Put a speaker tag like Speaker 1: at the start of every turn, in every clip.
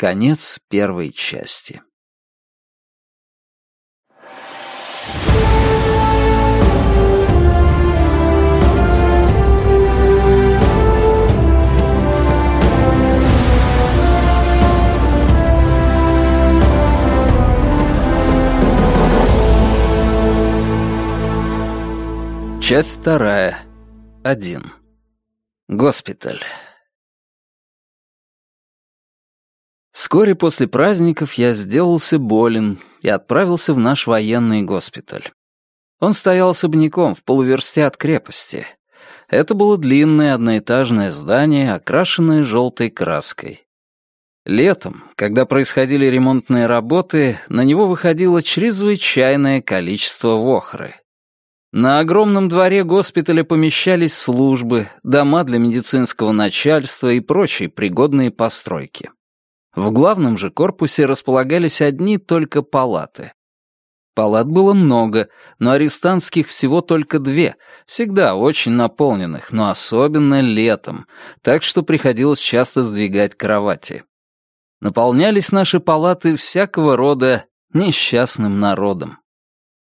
Speaker 1: Конец первой части. Часть вторая. Один. Госпиталь. Вскоре после праздников я сделался болен и отправился в наш военный госпиталь. Он стоял особняком в полуверсте от крепости. Это было длинное одноэтажное здание, окрашенное желтой краской. Летом, когда происходили ремонтные работы, на него выходило чрезвычайное количество вохры. На огромном дворе госпиталя помещались службы, дома для медицинского начальства и прочие пригодные постройки. В главном же корпусе располагались одни только палаты. Палат было много, но арестантских всего только две, всегда очень наполненных, но особенно летом, так что приходилось часто сдвигать кровати. Наполнялись наши палаты всякого рода несчастным народом.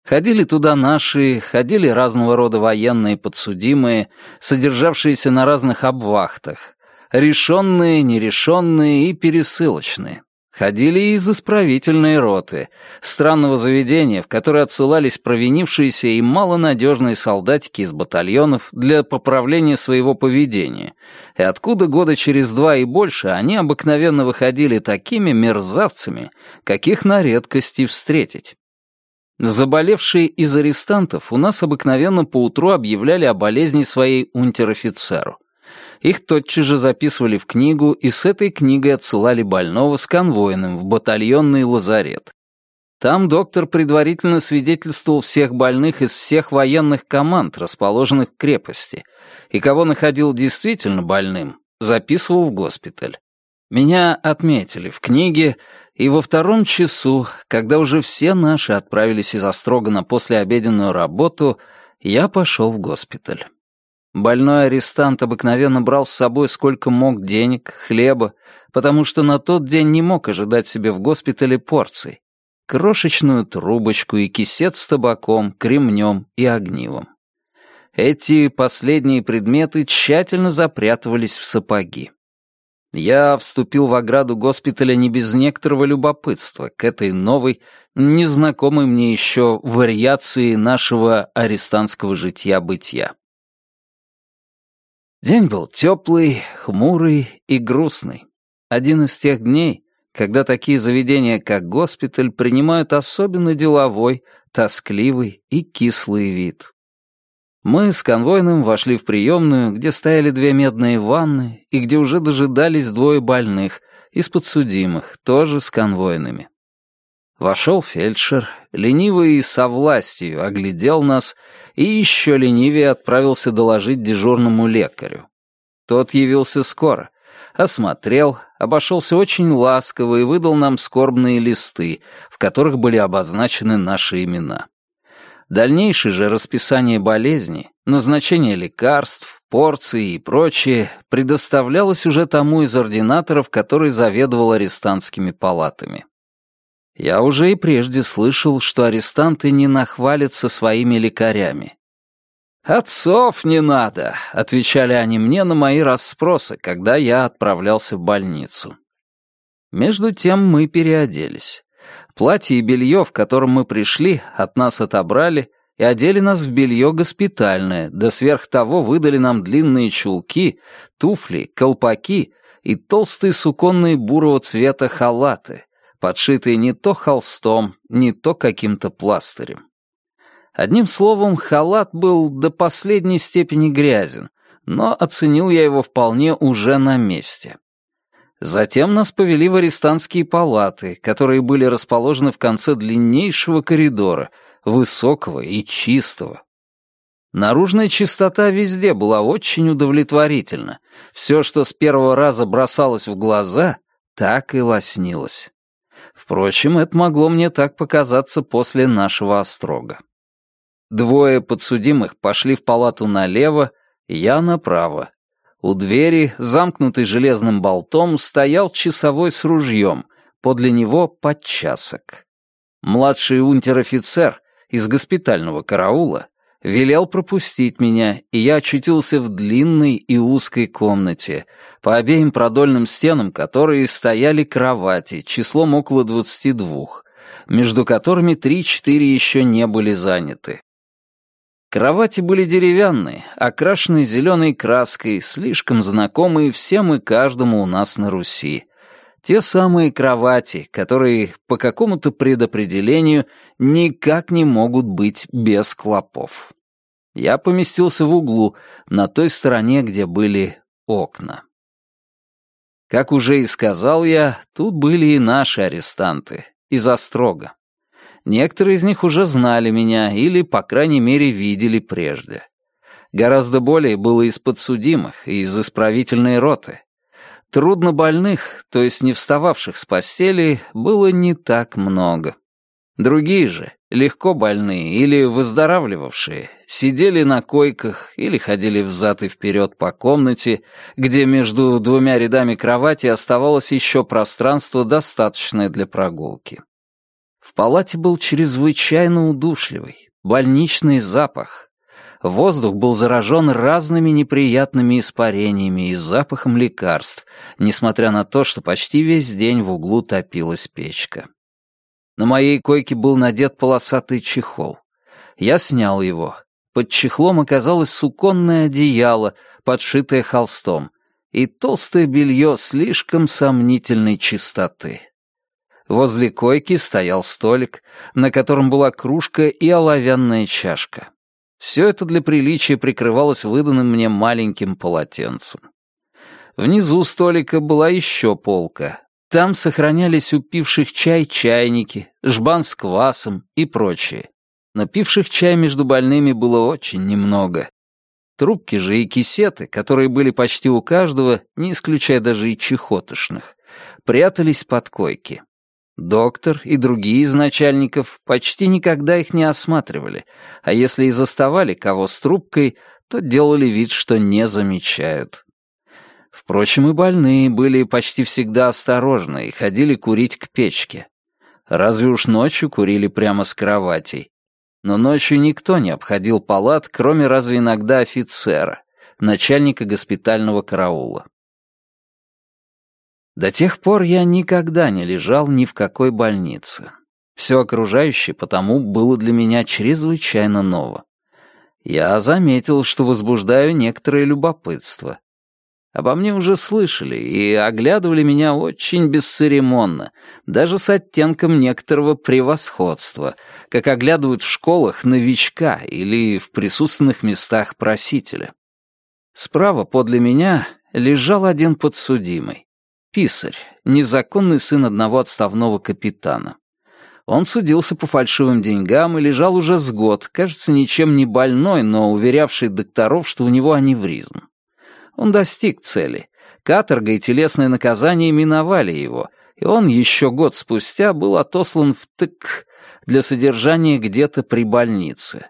Speaker 1: Ходили туда наши, ходили разного рода военные подсудимые, содержавшиеся на разных обвахтах, решенные, нерешенные и пересылочные. Ходили из исправительной роты, странного заведения, в которое отсылались провинившиеся и малонадежные солдатики из батальонов для поправления своего поведения, и откуда года через два и больше они обыкновенно выходили такими мерзавцами, каких на редкости встретить. Заболевшие из арестантов у нас обыкновенно поутру объявляли о болезни своей унтер-офицеру. Их тотчас же записывали в книгу и с этой книгой отсылали больного с конвойным в батальонный лазарет. Там доктор предварительно свидетельствовал всех больных из всех военных команд, расположенных в крепости, и кого находил действительно больным, записывал в госпиталь. Меня отметили в книге, и во втором часу, когда уже все наши отправились из Острога на послеобеденную работу, я пошел в госпиталь. Больной арестант обыкновенно брал с собой сколько мог денег, хлеба, потому что на тот день не мог ожидать себе в госпитале порций. Крошечную трубочку и кисет с табаком, кремнем и огнивом. Эти последние предметы тщательно запрятывались в сапоги. Я вступил в ограду госпиталя не без некоторого любопытства к этой новой, незнакомой мне еще вариации нашего арестантского житья-бытия. День был теплый, хмурый и грустный. Один из тех дней, когда такие заведения, как госпиталь, принимают особенно деловой, тоскливый и кислый вид. Мы с конвойным вошли в приемную, где стояли две медные ванны и где уже дожидались двое больных из подсудимых, тоже с конвойными. Вошел фельдшер, ленивый и со властью оглядел нас и еще ленивее отправился доложить дежурному лекарю. Тот явился скоро, осмотрел, обошелся очень ласково и выдал нам скорбные листы, в которых были обозначены наши имена. Дальнейшее же расписание болезни, назначение лекарств, порции и прочее предоставлялось уже тому из ординаторов, который заведовал арестантскими палатами. Я уже и прежде слышал, что арестанты не нахвалятся своими лекарями. «Отцов не надо», — отвечали они мне на мои расспросы, когда я отправлялся в больницу. Между тем мы переоделись. Платье и белье, в котором мы пришли, от нас отобрали и одели нас в белье госпитальное, да сверх того выдали нам длинные чулки, туфли, колпаки и толстые суконные бурого цвета халаты, подшитые не то холстом, не то каким-то пластырем. Одним словом, халат был до последней степени грязен, но оценил я его вполне уже на месте. Затем нас повели в арестантские палаты, которые были расположены в конце длиннейшего коридора, высокого и чистого. Наружная чистота везде была очень удовлетворительна. Все, что с первого раза бросалось в глаза, так и лоснилось. Впрочем, это могло мне так показаться после нашего острога. Двое подсудимых пошли в палату налево, я направо. У двери, замкнутый железным болтом, стоял часовой с ружьем, подле него подчасок. Младший унтер-офицер из госпитального караула велел пропустить меня, и я очутился в длинной и узкой комнате, по обеим продольным стенам которой стояли кровати, числом около двадцати двух, между которыми три-четыре еще не были заняты. Кровати были деревянные, окрашенные зеленой краской, слишком знакомые всем и каждому у нас на Руси. Те самые кровати, которые по какому-то предопределению никак не могут быть без клопов. Я поместился в углу, на той стороне, где были окна. Как уже и сказал я, тут были и наши арестанты, из Острога. Некоторые из них уже знали меня или, по крайней мере, видели прежде. Гораздо более было из подсудимых и из исправительной роты. Трудно больных, то есть не встававших с постели, было не так много. Другие же, легко больные или выздоравливавшие, сидели на койках или ходили взад и вперед по комнате, где между двумя рядами кровати оставалось еще пространство, достаточное для прогулки. В палате был чрезвычайно удушливый, больничный запах. Воздух был заражен разными неприятными испарениями и запахом лекарств, несмотря на то, что почти весь день в углу топилась печка. На моей койке был надет полосатый чехол. Я снял его. Под чехлом оказалось суконное одеяло, подшитое холстом, и толстое белье слишком сомнительной чистоты. Возле койки стоял столик, на котором была кружка и оловянная чашка. Все это для приличия прикрывалось выданным мне маленьким полотенцем. Внизу столика была еще полка. Там сохранялись упивших чай чайники, жбан с квасом и прочее. Но пивших чай между больными было очень немного. Трубки же и кисеты, которые были почти у каждого, не исключая даже и чехотошных, прятались под койки. Доктор и другие из начальников почти никогда их не осматривали, а если и заставали кого с трубкой, то делали вид, что не замечают. Впрочем, и больные были почти всегда осторожны и ходили курить к печке. Разве уж ночью курили прямо с кроватей. Но ночью никто не обходил палат, кроме разве иногда офицера, начальника госпитального караула. До тех пор я никогда не лежал ни в какой больнице. Все окружающее потому было для меня чрезвычайно ново. Я заметил, что возбуждаю некоторое любопытство. Обо мне уже слышали и оглядывали меня очень бесцеремонно, даже с оттенком некоторого превосходства, как оглядывают в школах новичка или в присутственных местах просителя. Справа подле меня лежал один подсудимый. Писарь, незаконный сын одного отставного капитана. Он судился по фальшивым деньгам и лежал уже с год, кажется, ничем не больной, но уверявший докторов, что у него аневризм. Он достиг цели. Каторга и телесное наказание миновали его, и он еще год спустя был отослан в ТК для содержания где-то при больнице.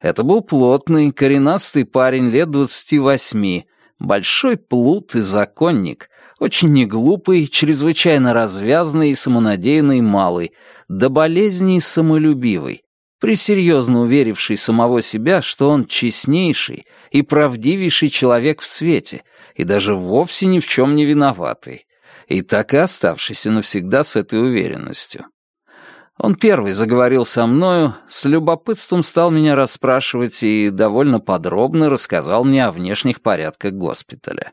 Speaker 1: Это был плотный, коренастый парень лет двадцати восьми, большой плут и законник, очень неглупый, чрезвычайно развязный и самонадеянный малый, до болезней самолюбивый, пресерьезно уверивший самого себя, что он честнейший и правдивейший человек в свете, и даже вовсе ни в чем не виноватый, и так и оставшийся навсегда с этой уверенностью. Он первый заговорил со мною, с любопытством стал меня расспрашивать и довольно подробно рассказал мне о внешних порядках госпиталя.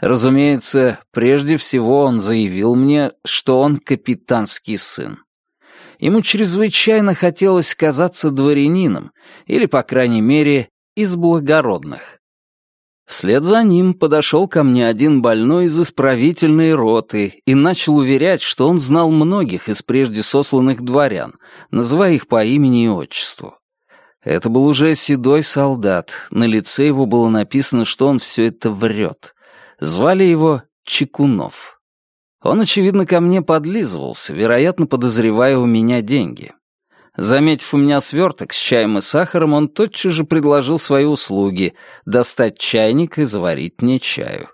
Speaker 1: Разумеется, прежде всего он заявил мне, что он капитанский сын. Ему чрезвычайно хотелось казаться дворянином, или, по крайней мере, из благородных. Вслед за ним подошел ко мне один больной из исправительной роты и начал уверять, что он знал многих из прежде сосланных дворян, называя их по имени и отчеству. Это был уже седой солдат, на лице его было написано, что он все это врет. Звали его Чекунов. Он, очевидно, ко мне подлизывался, вероятно, подозревая у меня деньги. Заметив у меня сверток с чаем и сахаром, он тотчас же предложил свои услуги — достать чайник и заварить мне чаю.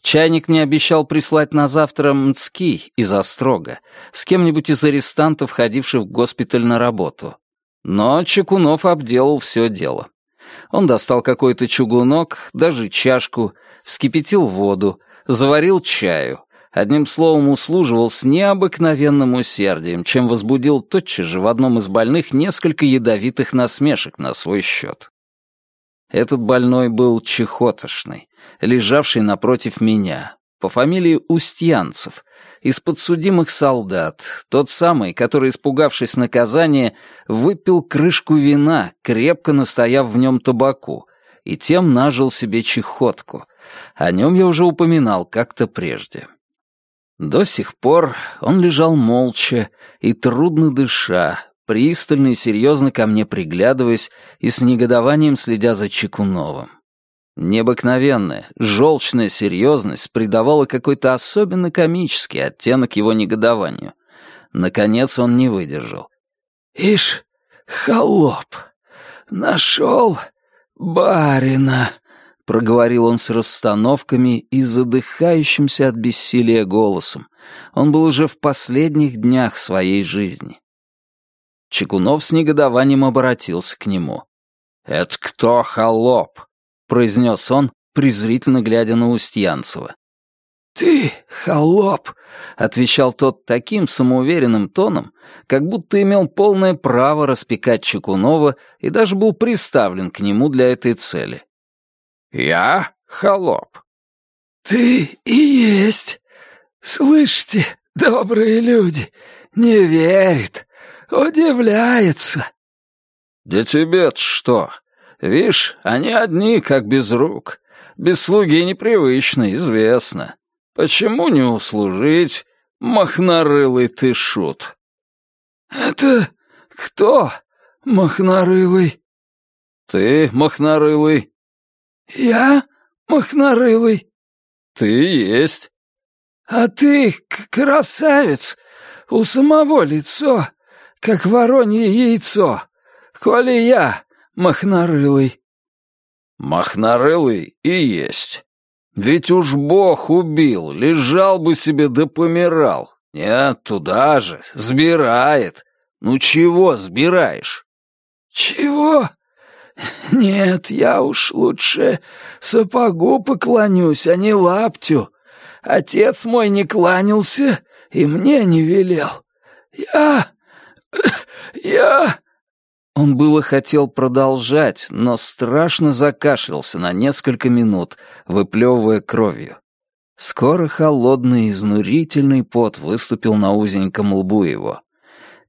Speaker 1: Чайник мне обещал прислать на завтра Мцки из Острога, с кем-нибудь из арестантов, ходивших в госпиталь на работу. Но Чекунов обделал все дело. Он достал какой-то чугунок, даже чашку, вскипятил воду, заварил чаю, одним словом услуживал с необыкновенным усердием, чем возбудил тотчас же в одном из больных несколько ядовитых насмешек на свой счет. Этот больной был чехотошный, лежавший напротив меня, по фамилии Устьянцев, из подсудимых солдат, тот самый, который, испугавшись наказания, выпил крышку вина, крепко настояв в нем табаку, и тем нажил себе чехотку. О нем я уже упоминал как-то прежде. До сих пор он лежал молча и трудно дыша, пристально и серьезно ко мне приглядываясь и с негодованием следя за Чекуновым. Необыкновенная, желчная серьезность придавала какой-то особенно комический оттенок его негодованию. Наконец он не выдержал. «Ишь, холоп, нашел барина!» — проговорил он с расстановками и задыхающимся от бессилия голосом. Он был уже в последних днях своей жизни. Чекунов с негодованием обратился к нему. «Это кто холоп?» — произнес он, презрительно глядя на Устьянцева. «Ты, холоп!» — отвечал тот таким самоуверенным тоном, как будто имел полное право распекать Чекунова и даже был приставлен к нему для этой цели. «Я холоп». «Ты и есть. Слышите, добрые люди, не верит, «Удивляется». «Да тебе-то что? Вишь, они одни, как без рук. Без слуги непривычно, известно. Почему не услужить, махнорылый ты шут?» «Это кто, махнорылый?» «Ты, махнорылый». «Я, махнорылый?» «Ты есть». «А ты, красавец, у самого лицо как воронье яйцо, коли я махнорылый». «Махнорылый и есть. Ведь уж бог убил, лежал бы себе да помирал. Нет, туда же, сбирает. Ну чего сбираешь?» «Чего? Нет, я уж лучше сапогу поклонюсь, а не лаптю. Отец мой не кланялся и мне не велел. Я «Я...» Он было хотел продолжать, но страшно закашлялся на несколько минут, выплевывая кровью. Скоро холодный, изнурительный пот выступил на узеньком лбу его.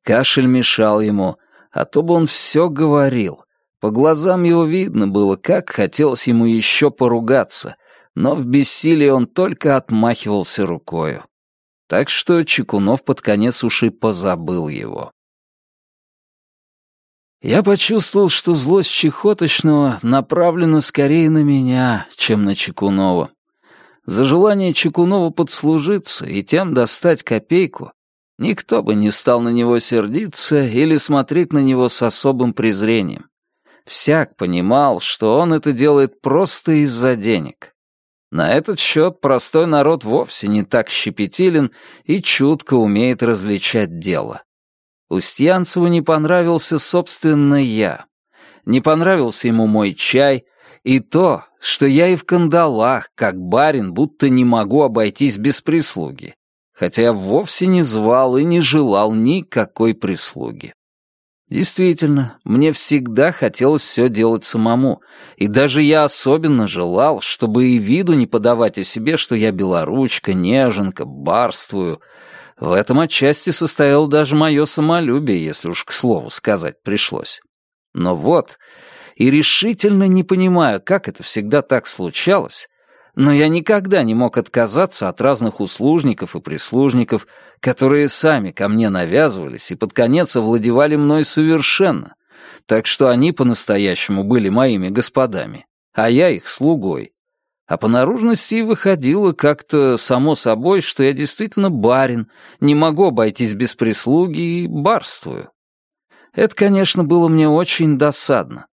Speaker 1: Кашель мешал ему, а то бы он все говорил. По глазам его видно было, как хотелось ему еще поругаться, но в бессилии он только отмахивался рукою. Так что Чекунов под конец уши позабыл его. Я почувствовал, что злость Чехоточного направлена скорее на меня, чем на Чекунова. За желание Чекунова подслужиться и тем достать копейку никто бы не стал на него сердиться или смотреть на него с особым презрением. Всяк понимал, что он это делает просто из-за денег. На этот счет простой народ вовсе не так щепетилен и чутко умеет различать дело. Устьянцеву не понравился, собственно, я. Не понравился ему мой чай и то, что я и в кандалах, как барин, будто не могу обойтись без прислуги, хотя я вовсе не звал и не желал никакой прислуги. Действительно, мне всегда хотелось все делать самому, и даже я особенно желал, чтобы и виду не подавать о себе, что я белоручка, неженка, барствую — в этом отчасти состояло даже мое самолюбие, если уж к слову сказать пришлось. Но вот, и решительно не понимаю, как это всегда так случалось, но я никогда не мог отказаться от разных услужников и прислужников, которые сами ко мне навязывались и под конец овладевали мной совершенно, так что они по-настоящему были моими господами, а я их слугой, а по наружности выходило как-то само собой, что я действительно барин, не могу обойтись без прислуги и барствую. Это, конечно, было мне очень досадно.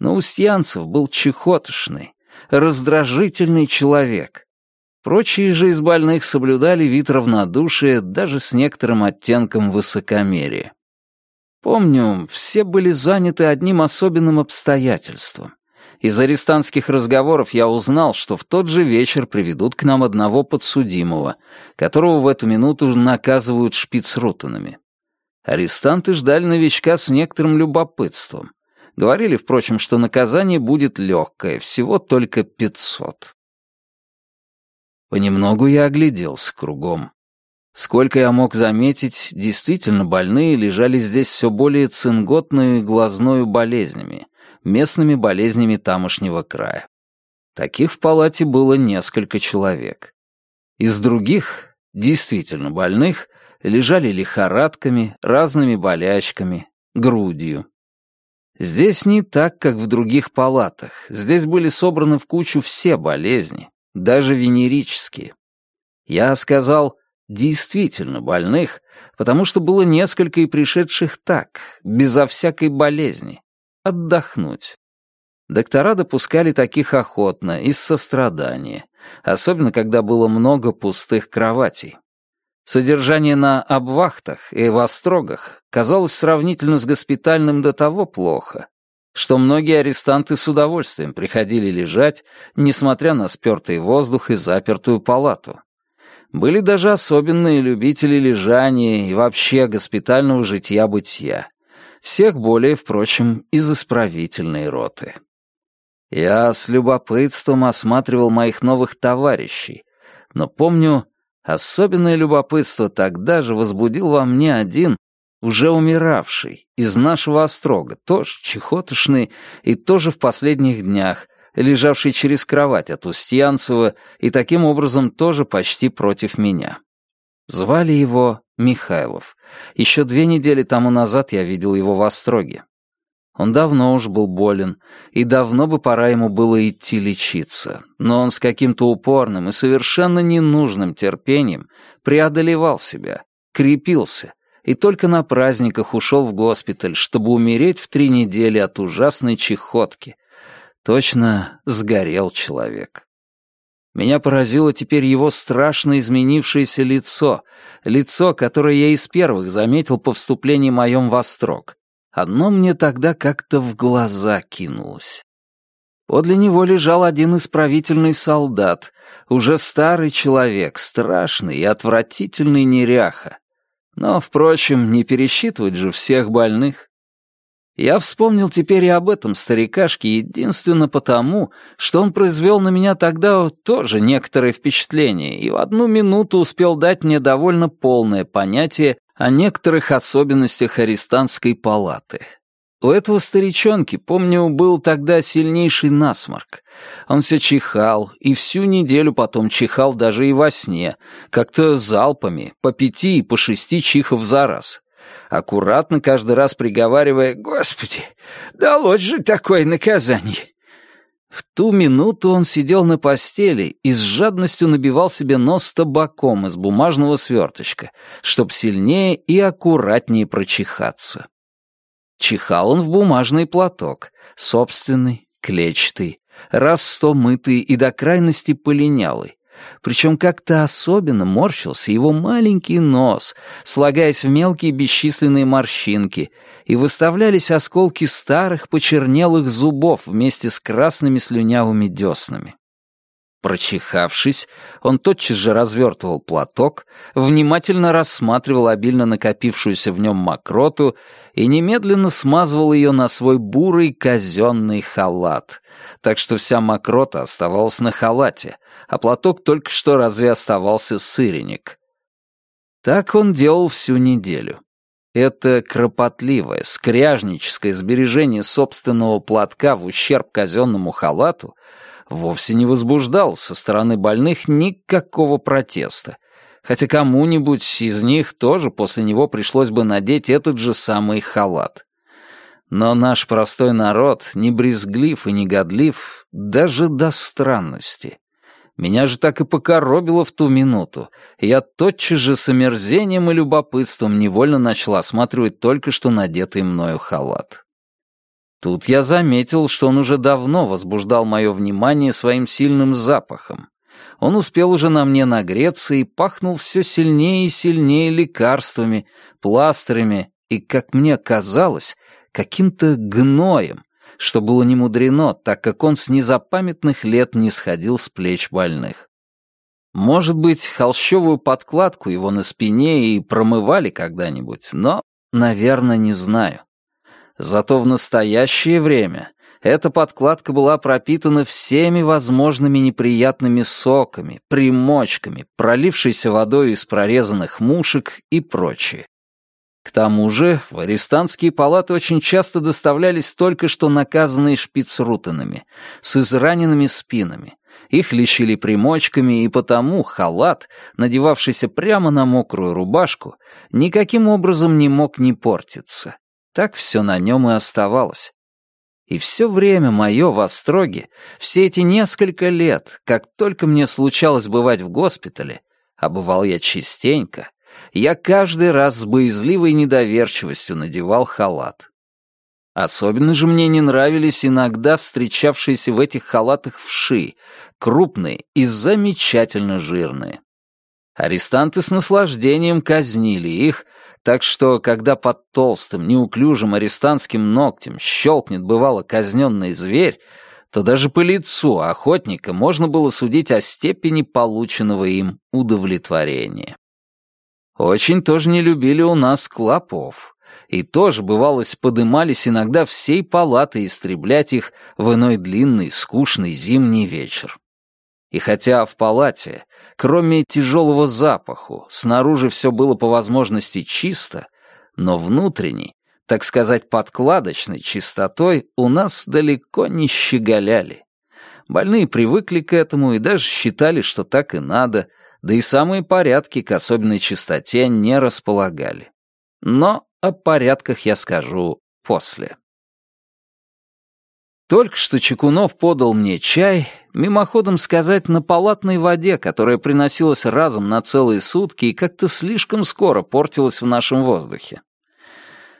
Speaker 1: Но Устьянцев был чехотошный, раздражительный человек. Прочие же из больных соблюдали вид равнодушия даже с некоторым оттенком высокомерия. Помню, все были заняты одним особенным обстоятельством. Из арестантских разговоров я узнал, что в тот же вечер приведут к нам одного подсудимого, которого в эту минуту наказывают шпицрутанами. Арестанты ждали новичка с некоторым любопытством. Говорили, впрочем, что наказание будет легкое, всего только пятьсот. Понемногу я огляделся кругом. Сколько я мог заметить, действительно больные лежали здесь все более цинготную и глазною болезнями, местными болезнями тамошнего края. Таких в палате было несколько человек. Из других, действительно больных, лежали лихорадками, разными болячками, грудью. Здесь не так, как в других палатах. Здесь были собраны в кучу все болезни, даже венерические. Я сказал «действительно больных», потому что было несколько и пришедших так, безо всякой болезни отдохнуть. Доктора допускали таких охотно, из сострадания, особенно когда было много пустых кроватей. Содержание на обвахтах и в острогах казалось сравнительно с госпитальным до того плохо, что многие арестанты с удовольствием приходили лежать, несмотря на спертый воздух и запертую палату. Были даже особенные любители лежания и вообще госпитального житья-бытия всех более, впрочем, из исправительной роты. Я с любопытством осматривал моих новых товарищей, но помню, особенное любопытство тогда же возбудил во мне один, уже умиравший, из нашего острога, тоже чехотошный и тоже в последних днях, лежавший через кровать от Устьянцева и таким образом тоже почти против меня. Звали его Михайлов. Еще две недели тому назад я видел его в Остроге. Он давно уж был болен, и давно бы пора ему было идти лечиться. Но он с каким-то упорным и совершенно ненужным терпением преодолевал себя, крепился, и только на праздниках ушел в госпиталь, чтобы умереть в три недели от ужасной чехотки. Точно сгорел человек. Меня поразило теперь его страшно изменившееся лицо, лицо, которое я из первых заметил по вступлении моем в Острог. Одно мне тогда как-то в глаза кинулось. Подле него лежал один исправительный солдат, уже старый человек, страшный и отвратительный неряха. Но, впрочем, не пересчитывать же всех больных. Я вспомнил теперь и об этом старикашке единственно потому, что он произвел на меня тогда тоже некоторое впечатление и в одну минуту успел дать мне довольно полное понятие о некоторых особенностях арестантской палаты. У этого старичонки, помню, был тогда сильнейший насморк. Он все чихал, и всю неделю потом чихал даже и во сне, как-то залпами, по пяти и по шести чихов за раз аккуратно каждый раз приговаривая «Господи, далось же такое наказание!» В ту минуту он сидел на постели и с жадностью набивал себе нос табаком из бумажного сверточка, чтоб сильнее и аккуратнее прочихаться. Чихал он в бумажный платок, собственный, клетчатый, раз сто мытый и до крайности полинялый, причем как-то особенно морщился его маленький нос, слагаясь в мелкие бесчисленные морщинки, и выставлялись осколки старых почернелых зубов вместе с красными слюнявыми деснами. Прочихавшись, он тотчас же развертывал платок, внимательно рассматривал обильно накопившуюся в нем мокроту и немедленно смазывал ее на свой бурый казенный халат, так что вся мокрота оставалась на халате, а платок только что разве оставался сыреник. Так он делал всю неделю. Это кропотливое, скряжническое сбережение собственного платка в ущерб казенному халату — вовсе не возбуждал со стороны больных никакого протеста, хотя кому-нибудь из них тоже после него пришлось бы надеть этот же самый халат. Но наш простой народ не брезглив и не годлив даже до странности. Меня же так и покоробило в ту минуту, я тотчас же с омерзением и любопытством невольно начал осматривать только что надетый мною халат. Тут я заметил, что он уже давно возбуждал мое внимание своим сильным запахом. Он успел уже на мне нагреться и пахнул все сильнее и сильнее лекарствами, пластырями и, как мне казалось, каким-то гноем, что было не мудрено, так как он с незапамятных лет не сходил с плеч больных. Может быть, холщовую подкладку его на спине и промывали когда-нибудь, но, наверное, не знаю. Зато в настоящее время эта подкладка была пропитана всеми возможными неприятными соками, примочками, пролившейся водой из прорезанных мушек и прочее. К тому же в арестантские палаты очень часто доставлялись только что наказанные шпицрутенами, с израненными спинами. Их лечили примочками, и потому халат, надевавшийся прямо на мокрую рубашку, никаким образом не мог не портиться. Так все на нем и оставалось. И все время мое в Остроге, все эти несколько лет, как только мне случалось бывать в госпитале, а бывал я частенько, я каждый раз с боязливой недоверчивостью надевал халат. Особенно же мне не нравились иногда встречавшиеся в этих халатах вши, крупные и замечательно жирные. Арестанты с наслаждением казнили их, так что, когда под толстым, неуклюжим арестантским ногтем щелкнет бывало казненный зверь, то даже по лицу охотника можно было судить о степени полученного им удовлетворения. Очень тоже не любили у нас клопов. И тоже, бывалось, подымались иногда всей палаты истреблять их в иной длинный, скучный зимний вечер. И хотя в палате, кроме тяжелого запаху, снаружи все было по возможности чисто, но внутренней, так сказать, подкладочной чистотой у нас далеко не щеголяли. Больные привыкли к этому и даже считали, что так и надо — да и самые порядки к особенной чистоте не располагали. Но о порядках я скажу после. Только что Чекунов подал мне чай, мимоходом сказать, на палатной воде, которая приносилась разом на целые сутки и как-то слишком скоро портилась в нашем воздухе.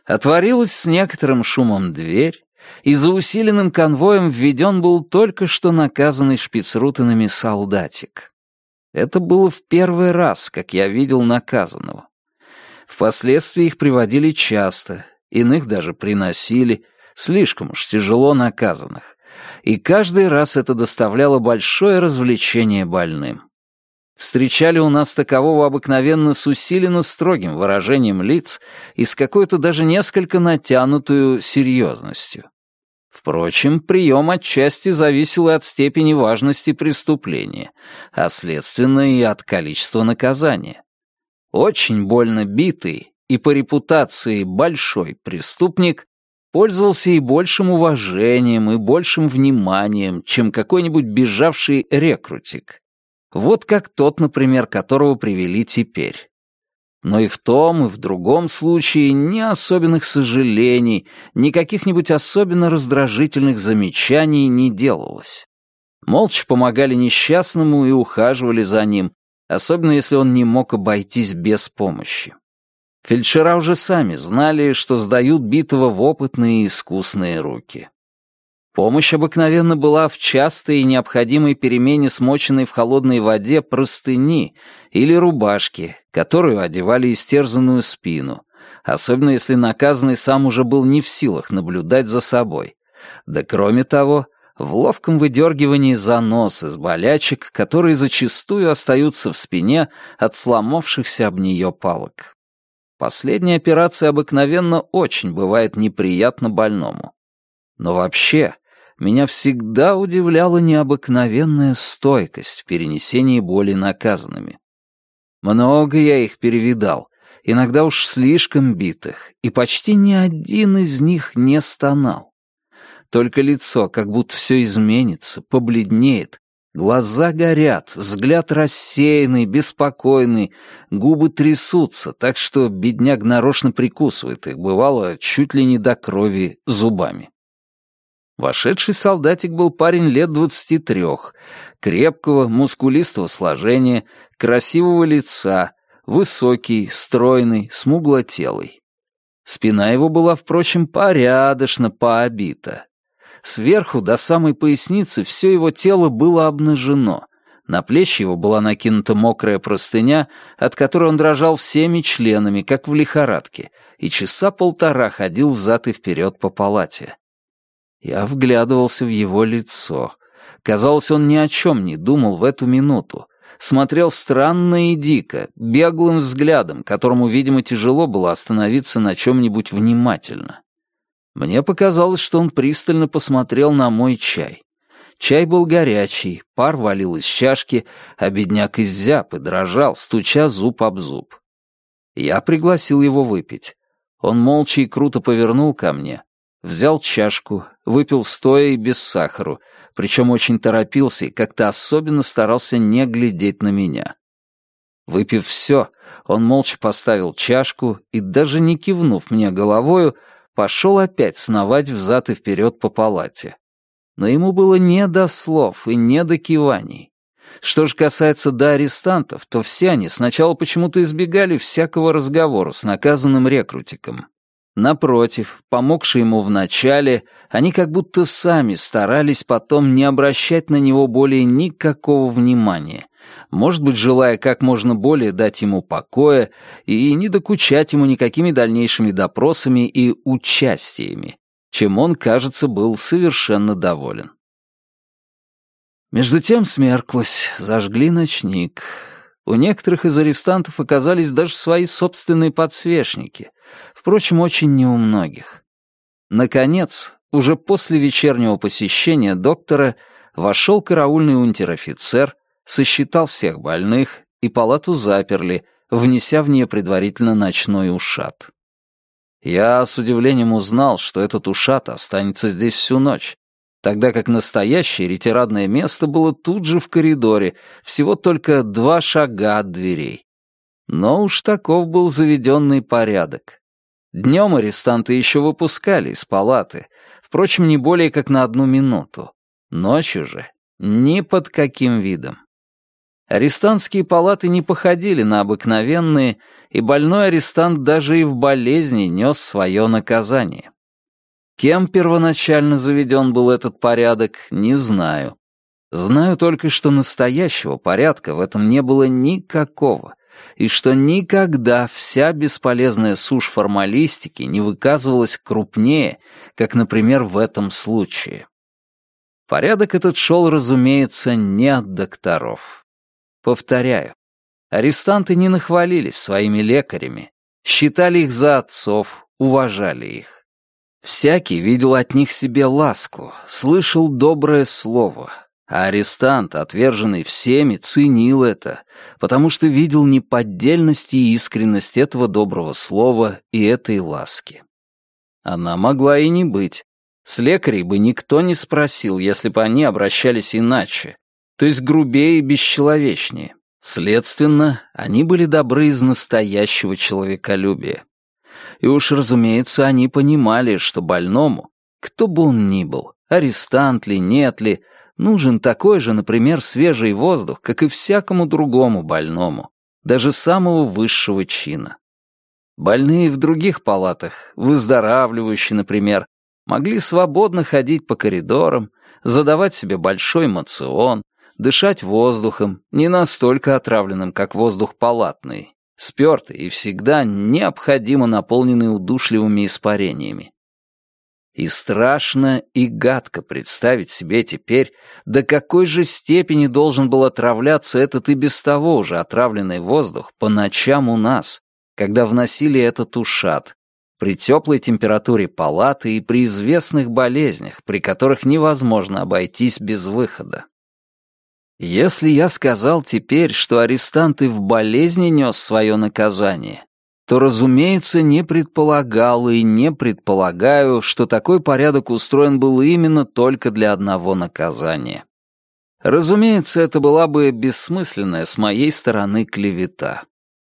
Speaker 1: Отворилась с некоторым шумом дверь, и за усиленным конвоем введен был только что наказанный шпицрутенами солдатик. Это было в первый раз, как я видел наказанного. Впоследствии их приводили часто, иных даже приносили, слишком уж тяжело наказанных. И каждый раз это доставляло большое развлечение больным. Встречали у нас такового обыкновенно с усиленно строгим выражением лиц и с какой-то даже несколько натянутую серьезностью. Впрочем, прием отчасти зависел и от степени важности преступления, а следственно и от количества наказания. Очень больно битый и по репутации большой преступник пользовался и большим уважением, и большим вниманием, чем какой-нибудь бежавший рекрутик. Вот как тот, например, которого привели теперь. Но и в том, и в другом случае ни особенных сожалений, ни каких-нибудь особенно раздражительных замечаний не делалось. Молча помогали несчастному и ухаживали за ним, особенно если он не мог обойтись без помощи. Фельдшера уже сами знали, что сдают битого в опытные и искусные руки. Помощь обыкновенно была в частой и необходимой перемене смоченной в холодной воде простыни или рубашки, которую одевали истерзанную спину, особенно если наказанный сам уже был не в силах наблюдать за собой. Да кроме того, в ловком выдергивании занос из болячек, которые зачастую остаются в спине от сломавшихся об нее палок. Последняя операция обыкновенно очень бывает неприятно больному. Но вообще, меня всегда удивляла необыкновенная стойкость в перенесении боли наказанными. Много я их перевидал, иногда уж слишком битых, и почти ни один из них не стонал. Только лицо как будто все изменится, побледнеет, глаза горят, взгляд рассеянный, беспокойный, губы трясутся, так что бедняк нарочно прикусывает их, бывало, чуть ли не до крови зубами. Вошедший солдатик был парень лет двадцати трех, крепкого, мускулистого сложения, красивого лица, высокий, стройный, смуглотелый. Спина его была, впрочем, порядочно пообита. Сверху до самой поясницы все его тело было обнажено. На плечи его была накинута мокрая простыня, от которой он дрожал всеми членами, как в лихорадке, и часа полтора ходил взад и вперед по палате. Я вглядывался в его лицо. Казалось, он ни о чем не думал в эту минуту. Смотрел странно и дико, беглым взглядом, которому, видимо, тяжело было остановиться на чем-нибудь внимательно. Мне показалось, что он пристально посмотрел на мой чай. Чай был горячий, пар валил из чашки, а бедняк иззяб и дрожал, стуча зуб об зуб. Я пригласил его выпить. Он молча и круто повернул ко мне, Взял чашку, выпил стоя и без сахару, причем очень торопился и как-то особенно старался не глядеть на меня. Выпив все, он молча поставил чашку и, даже не кивнув мне головою, пошел опять сновать взад и вперед по палате. Но ему было не до слов и не до киваний. Что же касается до арестантов, то все они сначала почему-то избегали всякого разговора с наказанным рекрутиком. Напротив, помогшие ему вначале, они как будто сами старались потом не обращать на него более никакого внимания, может быть, желая как можно более дать ему покоя и не докучать ему никакими дальнейшими допросами и участиями, чем он, кажется, был совершенно доволен. Между тем смерклось, зажгли ночник. У некоторых из арестантов оказались даже свои собственные подсвечники, впрочем, очень не у многих. Наконец, уже после вечернего посещения доктора вошел караульный унтер-офицер, сосчитал всех больных, и палату заперли, внеся в нее предварительно ночной ушат. Я с удивлением узнал, что этот ушат останется здесь всю ночь, тогда как настоящее ретирадное место было тут же в коридоре, всего только два шага от дверей. Но уж таков был заведенный порядок. Днем арестанты еще выпускали из палаты, впрочем, не более как на одну минуту. Ночью же ни под каким видом. Арестантские палаты не походили на обыкновенные, и больной арестант даже и в болезни нес свое наказание. Кем первоначально заведен был этот порядок, не знаю. Знаю только, что настоящего порядка в этом не было никакого, и что никогда вся бесполезная сушь формалистики не выказывалась крупнее, как, например, в этом случае. Порядок этот шел, разумеется, не от докторов. Повторяю, арестанты не нахвалились своими лекарями, считали их за отцов, уважали их. Всякий видел от них себе ласку, слышал доброе слово, а арестант, отверженный всеми, ценил это, потому что видел неподдельность и искренность этого доброго слова и этой ласки. Она могла и не быть. С лекарей бы никто не спросил, если бы они обращались иначе, то есть грубее и бесчеловечнее. Следственно, они были добры из настоящего человеколюбия. И уж, разумеется, они понимали, что больному, кто бы он ни был, арестант ли, нет ли, нужен такой же, например, свежий воздух, как и всякому другому больному, даже самого высшего чина. Больные в других палатах, выздоравливающие, например, могли свободно ходить по коридорам, задавать себе большой мацион, дышать воздухом, не настолько отравленным, как воздух палатный, спёртый и всегда необходимо наполненный удушливыми испарениями. И страшно и гадко представить себе теперь, до какой же степени должен был отравляться этот и без того уже отравленный воздух по ночам у нас, когда вносили этот ушат, при теплой температуре палаты и при известных болезнях, при которых невозможно обойтись без выхода. Если я сказал теперь, что арестант и в болезни нес свое наказание, то, разумеется, не предполагал и не предполагаю, что такой порядок устроен был именно только для одного наказания. Разумеется, это была бы бессмысленная с моей стороны клевета.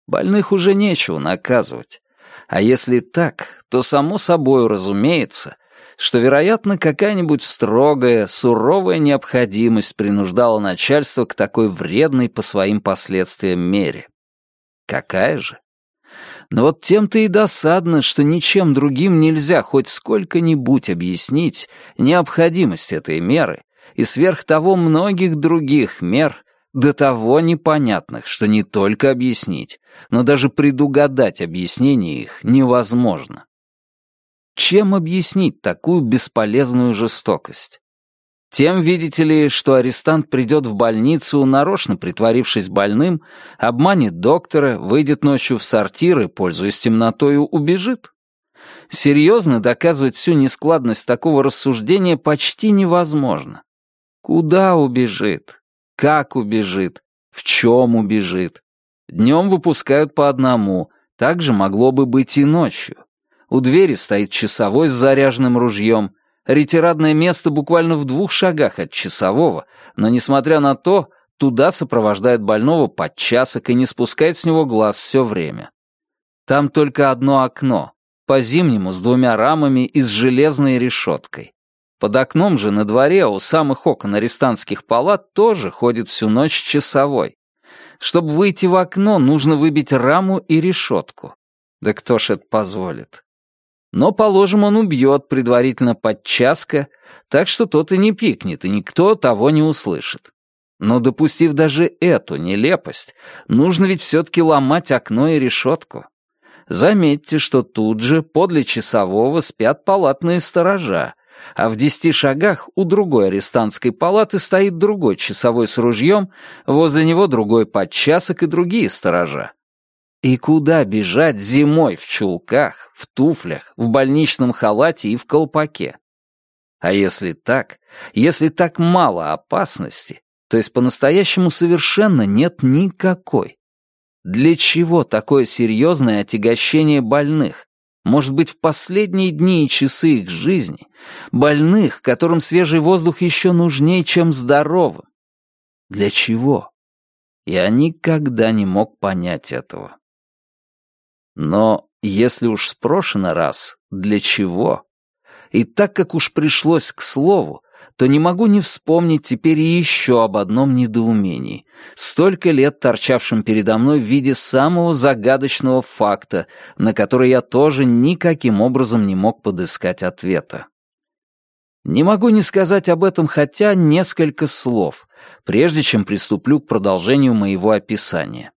Speaker 1: Больных уже нечего наказывать. А если так, то само собой разумеется, что, вероятно, какая-нибудь строгая, суровая необходимость принуждала начальство к такой вредной по своим последствиям мере. Какая же? Но вот тем-то и досадно, что ничем другим нельзя хоть сколько-нибудь объяснить необходимость этой меры и сверх того многих других мер, до того непонятных, что не только объяснить, но даже предугадать объяснение их невозможно. Чем объяснить такую бесполезную жестокость? Тем, видите ли, что арестант придет в больницу, нарочно притворившись больным, обманет доктора, выйдет ночью в сортир и, пользуясь темнотою, убежит? Серьезно доказывать всю нескладность такого рассуждения почти невозможно. Куда убежит? Как убежит? В чем убежит? Днем выпускают по одному, так же могло бы быть и ночью. У двери стоит часовой с заряженным ружьем, ретирадное место буквально в двух шагах от часового, но, несмотря на то, туда сопровождает больного подчасок и не спускает с него глаз все время. Там только одно окно, по-зимнему с двумя рамами и с железной решеткой. Под окном же на дворе у самых окон арестантских палат тоже ходит всю ночь часовой. Чтобы выйти в окно, нужно выбить раму и решетку. Да кто ж это позволит? Но, положим, он убьет предварительно подчаска, так что тот и не пикнет, и никто того не услышит. Но допустив даже эту нелепость, нужно ведь все-таки ломать окно и решетку. Заметьте, что тут же подле часового спят палатные сторожа, а в десяти шагах у другой арестантской палаты стоит другой часовой с ружьем, возле него другой подчасок и другие сторожа. И куда бежать зимой в чулках, в туфлях, в больничном халате и в колпаке? А если так, если так мало опасности, то есть по-настоящему совершенно нет никакой. Для чего такое серьезное отягощение больных? Может быть, в последние дни и часы их жизни, больных, которым свежий воздух еще нужнее, чем здоровым. Для чего? Я никогда не мог понять этого. Но если уж спрошено раз, для чего? И так как уж пришлось к слову, то не могу не вспомнить теперь еще об одном недоумении, столько лет торчавшем передо мной в виде самого загадочного факта, на который я тоже никаким образом не мог подыскать ответа. Не могу не сказать об этом хотя несколько слов, прежде чем приступлю к продолжению моего описания.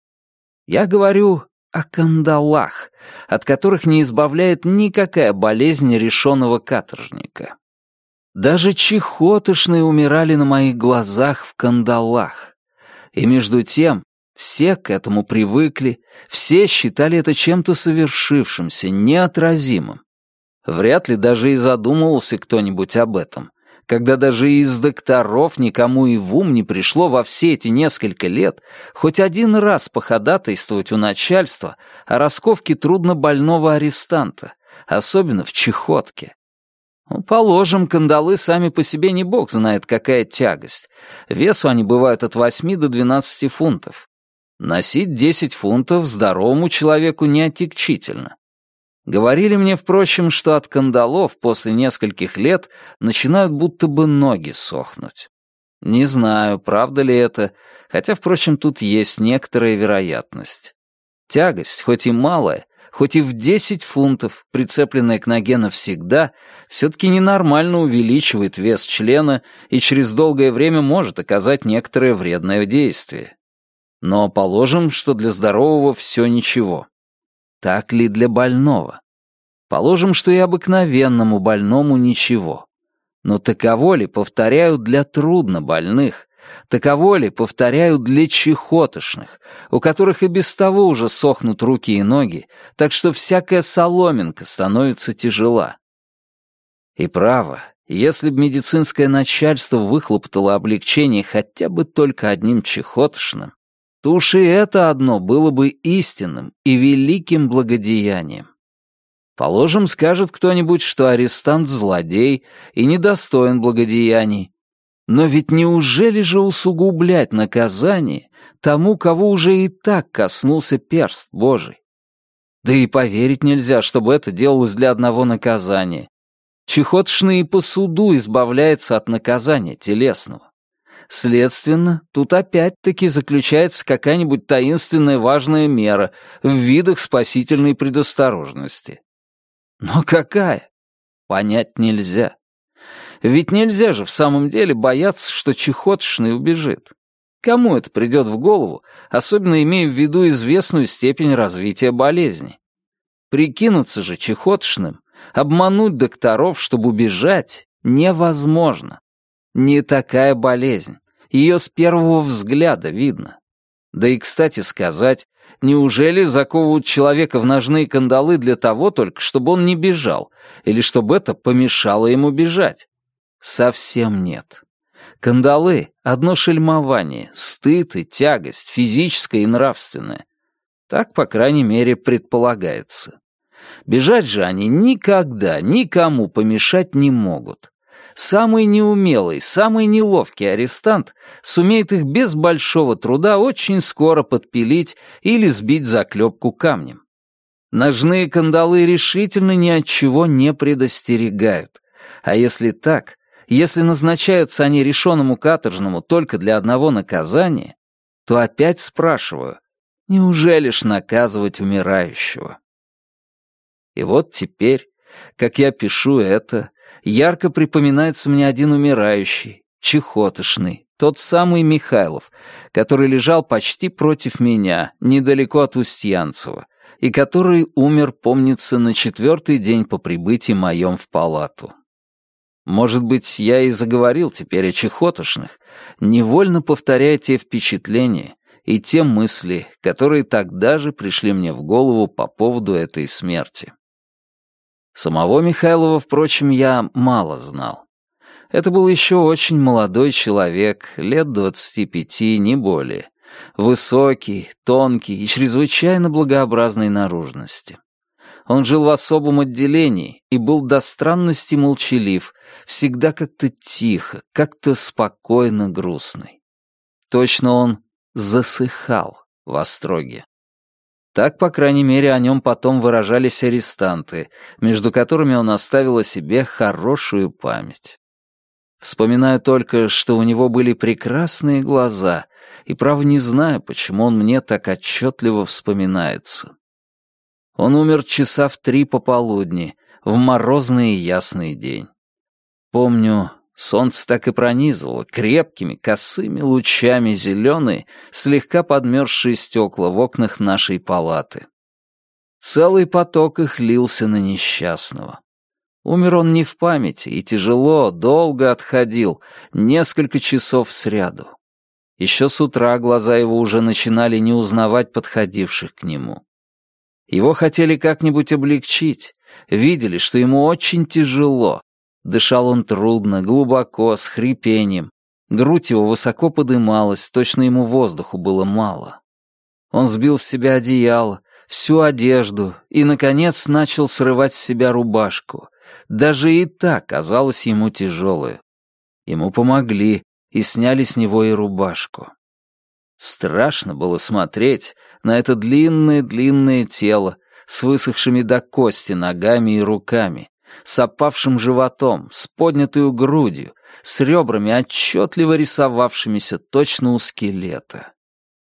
Speaker 1: Я говорю о кандалах, от которых не избавляет никакая болезнь решенного каторжника. Даже чехотошные умирали на моих глазах в кандалах. И между тем все к этому привыкли, все считали это чем-то совершившимся, неотразимым. Вряд ли даже и задумывался кто-нибудь об этом когда даже из докторов никому и в ум не пришло во все эти несколько лет хоть один раз походатайствовать у начальства о расковке труднобольного арестанта, особенно в чехотке. Ну, положим, кандалы сами по себе не бог знает какая тягость. Весу они бывают от 8 до 12 фунтов. Носить 10 фунтов здоровому человеку не отягчительно. Говорили мне, впрочем, что от кандалов после нескольких лет начинают будто бы ноги сохнуть. Не знаю, правда ли это, хотя, впрочем, тут есть некоторая вероятность. Тягость, хоть и малая, хоть и в 10 фунтов, прицепленная к ноге навсегда, все-таки ненормально увеличивает вес члена и через долгое время может оказать некоторое вредное действие. Но положим, что для здорового все ничего. Так ли для больного? Положим, что и обыкновенному больному ничего. Но таково ли, повторяю, для труднобольных? Таково ли, повторяю, для чехотошных, у которых и без того уже сохнут руки и ноги, так что всякая соломинка становится тяжела? И право, если б медицинское начальство выхлоптало облегчение хотя бы только одним чехотошным, то уж и это одно было бы истинным и великим благодеянием. Положим, скажет кто-нибудь, что арестант злодей и недостоин благодеяний. Но ведь неужели же усугублять наказание тому, кого уже и так коснулся перст Божий? Да и поверить нельзя, чтобы это делалось для одного наказания. Чехотшный и по суду избавляется от наказания телесного. Следственно, тут опять-таки заключается какая-нибудь таинственная важная мера в видах спасительной предосторожности. Но какая? Понять нельзя. Ведь нельзя же в самом деле бояться, что чехотшный убежит. Кому это придет в голову, особенно имея в виду известную степень развития болезни? Прикинуться же чехотшным, обмануть докторов, чтобы убежать, невозможно. Не такая болезнь. Ее с первого взгляда видно. Да и, кстати сказать, неужели заковывают человека в ножные кандалы для того только, чтобы он не бежал, или чтобы это помешало ему бежать? Совсем нет. Кандалы — одно шельмование, стыд и тягость, физическая и нравственная. Так, по крайней мере, предполагается. Бежать же они никогда никому помешать не могут. Самый неумелый, самый неловкий арестант сумеет их без большого труда очень скоро подпилить или сбить заклепку камнем. Ножные кандалы решительно ни от чего не предостерегают. А если так, если назначаются они решенному каторжному только для одного наказания, то опять спрашиваю, неужели ж наказывать умирающего? И вот теперь, как я пишу это, ярко припоминается мне один умирающий, чехотошный, тот самый Михайлов, который лежал почти против меня, недалеко от Устьянцева, и который умер, помнится, на четвертый день по прибытии моем в палату. Может быть, я и заговорил теперь о чехотошных, невольно повторяя те впечатления и те мысли, которые тогда же пришли мне в голову по поводу этой смерти. Самого Михайлова, впрочем, я мало знал. Это был еще очень молодой человек, лет двадцати пяти, не более. Высокий, тонкий и чрезвычайно благообразной наружности. Он жил в особом отделении и был до странности молчалив, всегда как-то тихо, как-то спокойно грустный. Точно он засыхал в остроге. Так, по крайней мере, о нем потом выражались арестанты, между которыми он оставил о себе хорошую память. Вспоминаю только, что у него были прекрасные глаза, и, право, не знаю, почему он мне так отчетливо вспоминается. Он умер часа в три пополудни, в морозный и ясный день. Помню, солнце так и пронизывало крепкими, косыми лучами зеленые, слегка подмерзшие стекла в окнах нашей палаты. Целый поток их лился на несчастного. Умер он не в памяти и тяжело, долго отходил, несколько часов сряду. Еще с утра глаза его уже начинали не узнавать подходивших к нему. Его хотели как-нибудь облегчить, видели, что ему очень тяжело. Дышал он трудно, глубоко, с хрипением. Грудь его высоко подымалась, точно ему воздуху было мало. Он сбил с себя одеяло, всю одежду и, наконец, начал срывать с себя рубашку. Даже и так казалось ему тяжелую. Ему помогли и сняли с него и рубашку. Страшно было смотреть на это длинное-длинное тело с высохшими до кости ногами и руками, с опавшим животом, с поднятой грудью, с ребрами, отчетливо рисовавшимися точно у скелета.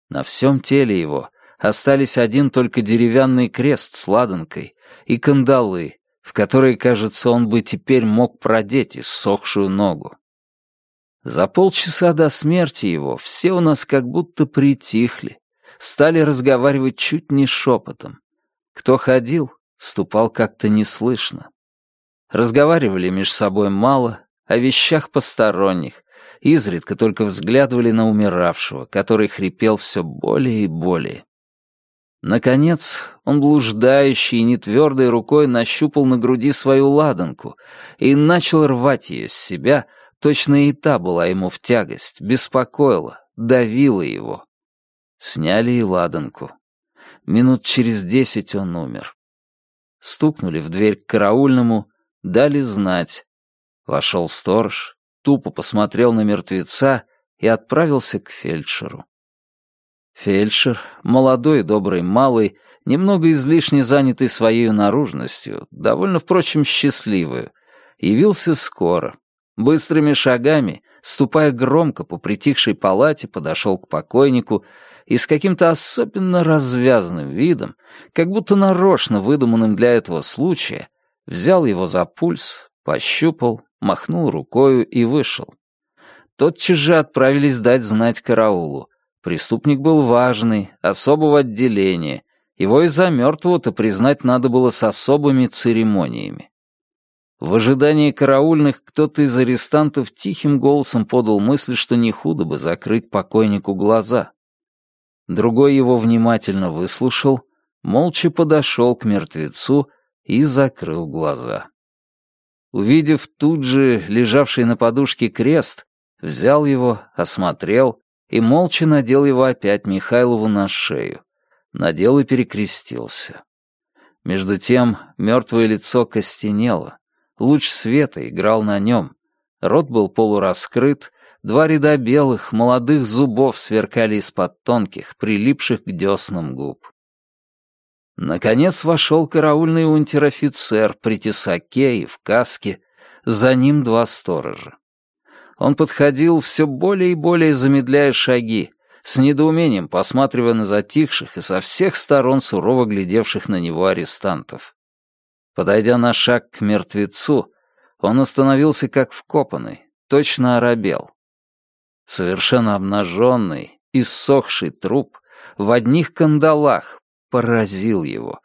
Speaker 1: На всем теле его остались один только деревянный крест с ладанкой и кандалы, в которые, кажется, он бы теперь мог продеть иссохшую ногу. За полчаса до смерти его все у нас как будто притихли, стали разговаривать чуть не шепотом. Кто ходил, ступал как-то неслышно. Разговаривали меж собой мало, о вещах посторонних, изредка только взглядывали на умиравшего, который хрипел все более и более. Наконец, он блуждающий и нетвердой рукой нащупал на груди свою ладанку и начал рвать ее с себя, Точно и та была ему в тягость, беспокоила, давила его. Сняли и ладанку. Минут через десять он умер. Стукнули в дверь к караульному, дали знать. Вошел сторож, тупо посмотрел на мертвеца и отправился к фельдшеру. Фельдшер, молодой, добрый, малый, немного излишне занятый своей наружностью, довольно, впрочем, счастливую, Явился скоро. Быстрыми шагами, ступая громко по притихшей палате, подошел к покойнику и с каким-то особенно развязным видом, как будто нарочно выдуманным для этого случая, взял его за пульс, пощупал, махнул рукою и вышел. Тотчас же отправились дать знать караулу. Преступник был важный, особого отделения. Его из-за мертвого-то признать надо было с особыми церемониями. В ожидании караульных кто-то из арестантов тихим голосом подал мысль, что не худо бы закрыть покойнику глаза. Другой его внимательно выслушал, молча подошел к мертвецу и закрыл глаза. Увидев тут же лежавший на подушке крест, взял его, осмотрел и молча надел его опять Михайлову на шею. Надел и перекрестился. Между тем мертвое лицо костенело, Луч света играл на нем. Рот был полураскрыт, два ряда белых, молодых зубов сверкали из-под тонких, прилипших к деснам губ. Наконец вошел караульный унтер-офицер при тесаке и в каске, за ним два сторожа. Он подходил все более и более замедляя шаги, с недоумением посматривая на затихших и со всех сторон сурово глядевших на него арестантов. Подойдя на шаг к мертвецу, он остановился как вкопанный, точно оробел. Совершенно обнаженный, иссохший труп в одних кандалах поразил его,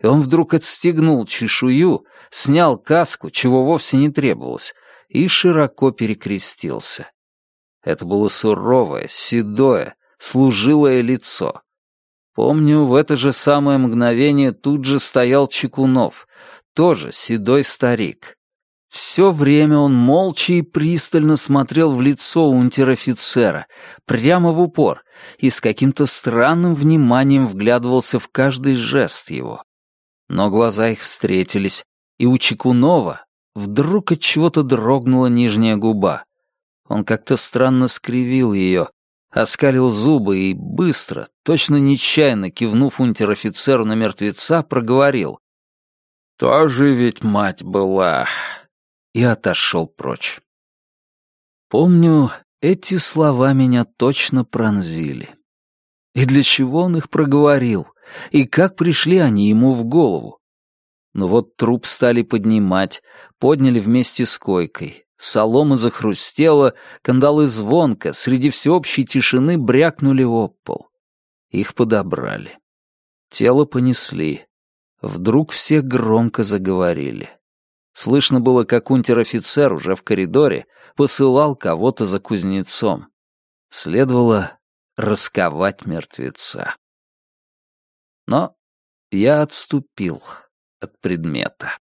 Speaker 1: и он вдруг отстегнул чешую, снял каску, чего вовсе не требовалось, и широко перекрестился. Это было суровое, седое, служилое лицо. Помню, в это же самое мгновение тут же стоял Чекунов, тоже седой старик. Все время он молча и пристально смотрел в лицо унтер-офицера, прямо в упор, и с каким-то странным вниманием вглядывался в каждый жест его. Но глаза их встретились, и у Чекунова вдруг от чего-то дрогнула нижняя губа. Он как-то странно скривил ее, оскалил зубы и быстро, точно нечаянно кивнув унтер-офицеру на мертвеца, проговорил. Тоже ведь мать была. И отошел прочь. Помню, эти слова меня точно пронзили. И для чего он их проговорил? И как пришли они ему в голову? Но вот труп стали поднимать, подняли вместе с койкой. Солома захрустела, кандалы звонко, среди всеобщей тишины брякнули об пол. Их подобрали. Тело понесли. Вдруг все громко заговорили. Слышно было, как унтер-офицер уже в коридоре посылал кого-то за кузнецом. Следовало расковать мертвеца. Но я отступил от предмета.